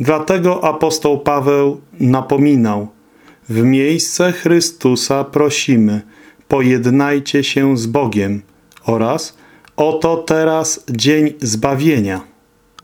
Dlatego apostoł Paweł napominał, w miejsce Chrystusa prosimy, pojednajcie się z Bogiem oraz oto teraz dzień zbawienia.